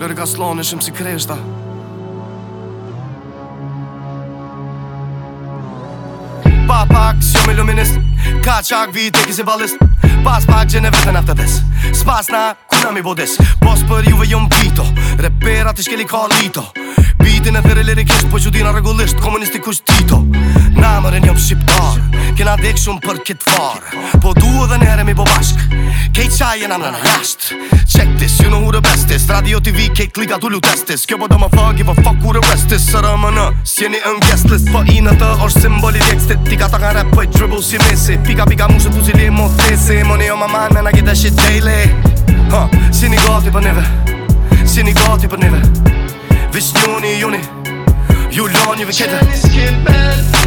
Lërë ka slonë shumë si kreshta Pa pak, s'jo me Ka qak vit e kisi balist Pas pak gjene vetën aftë des S'pas na, ku na mi bodes Pos për juve jom bito Repera t'i shkeli ka lito Bitin e there lirikisht Po që dina regullisht Komunisti kusht tito Namër shumë për këtë farë Po duho dhe njerë mi bo bashk Kej qaj e nga nga jasht Check you know who the best is Radio TV, kej klika du lu test this Kjo po do më fuck, give a fuck who the rest is Sërë më në, si jeni në list Po i të është simboli djekstit Tika ta nga rap, po dribble si mesi Pika pika mushe, tu cili mo thesi Moni jo ma man, me na gjitha shit daily Ha, si një gati për neve Si gati për neve Vishnjoni, juni Ju lani vë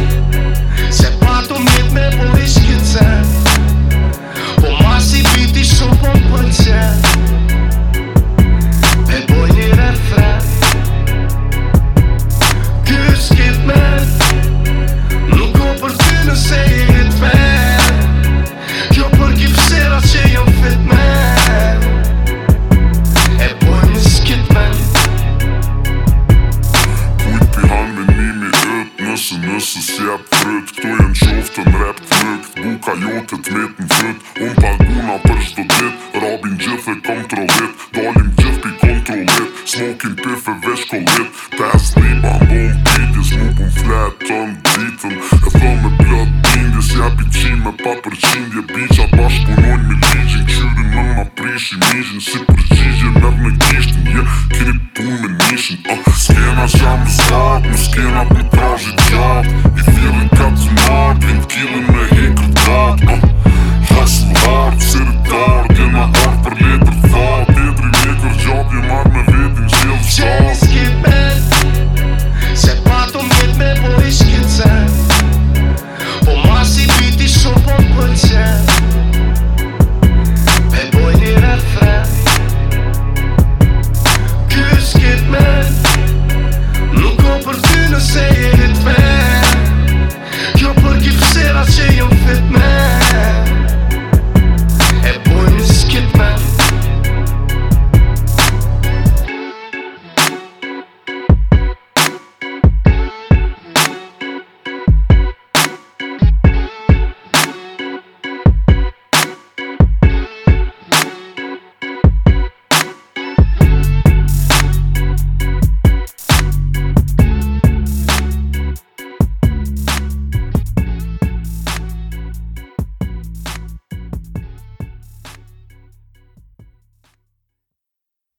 nësë si e përët Këto jenë në qoftë në rap të Buka jote të metë në fryt Unë paguna për shdo dit Rabin gjithë e kontrolit Dalim gjithë pi kontrolit Smokin pëfë e vesh kolit Pes në i bandon pëjtis Më pun fletë të në ditën E thë me blët dindis Jep i qime pa përqindje qindje Bicat bashkëpunojn me ligjin Qyri në më prish i mishin Si për qizje në më gishtin Kripë pun me nishin ah, Skena më jam zlatë Skena për të ask you